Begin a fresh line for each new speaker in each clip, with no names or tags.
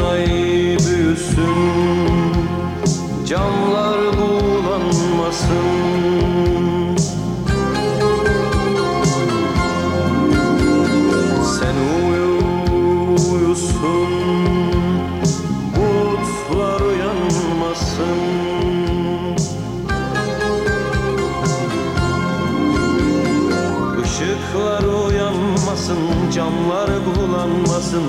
dolunay büyüsün Canlı camlar bulanmasın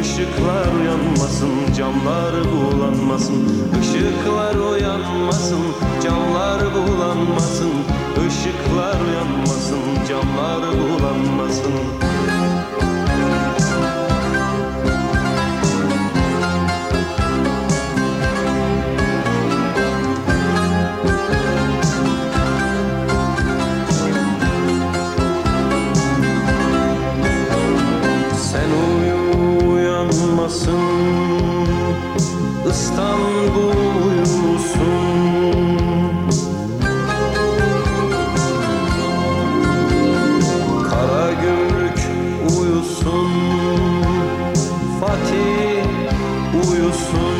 Işıklar uyanmasın, camlar bulanmasın Işıklar uyanmasın, camlar bulanmasın Işıklar uyanmasın, camlar bulanmasın uyanmasın İstanbul uyusun Kara gümrük uyusun Fatih uyusun.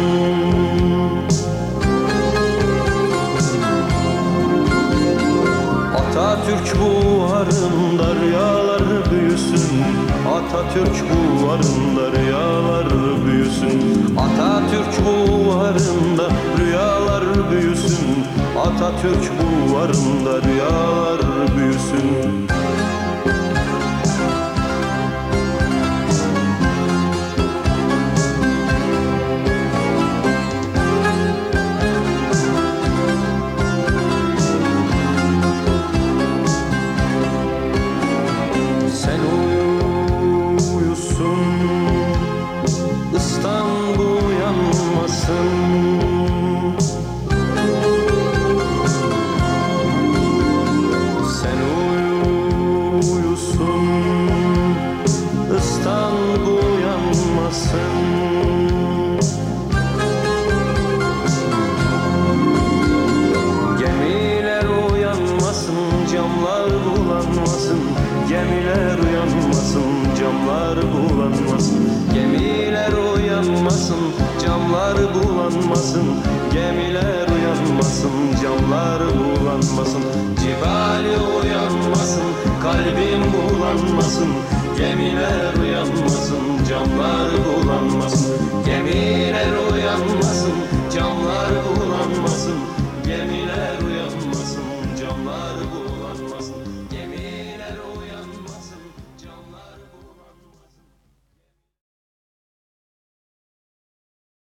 Atatürk buharında rüyalar büyüsün. Atatürk buharında rüyalar Atatürk buharında rüyalar büyüsün camlar bulanmasın Gemiler uyanmasın camlar bulanmasın Gemiler uyanmasın camlar bulanmasın Gemiler uyanmasın camlar bulanmasın Cibali uyanmasın kalbim bulanmasın Gemiler uyanmasın camlar bulanmasın Gemiler uyanmasın camlar bulanmasın.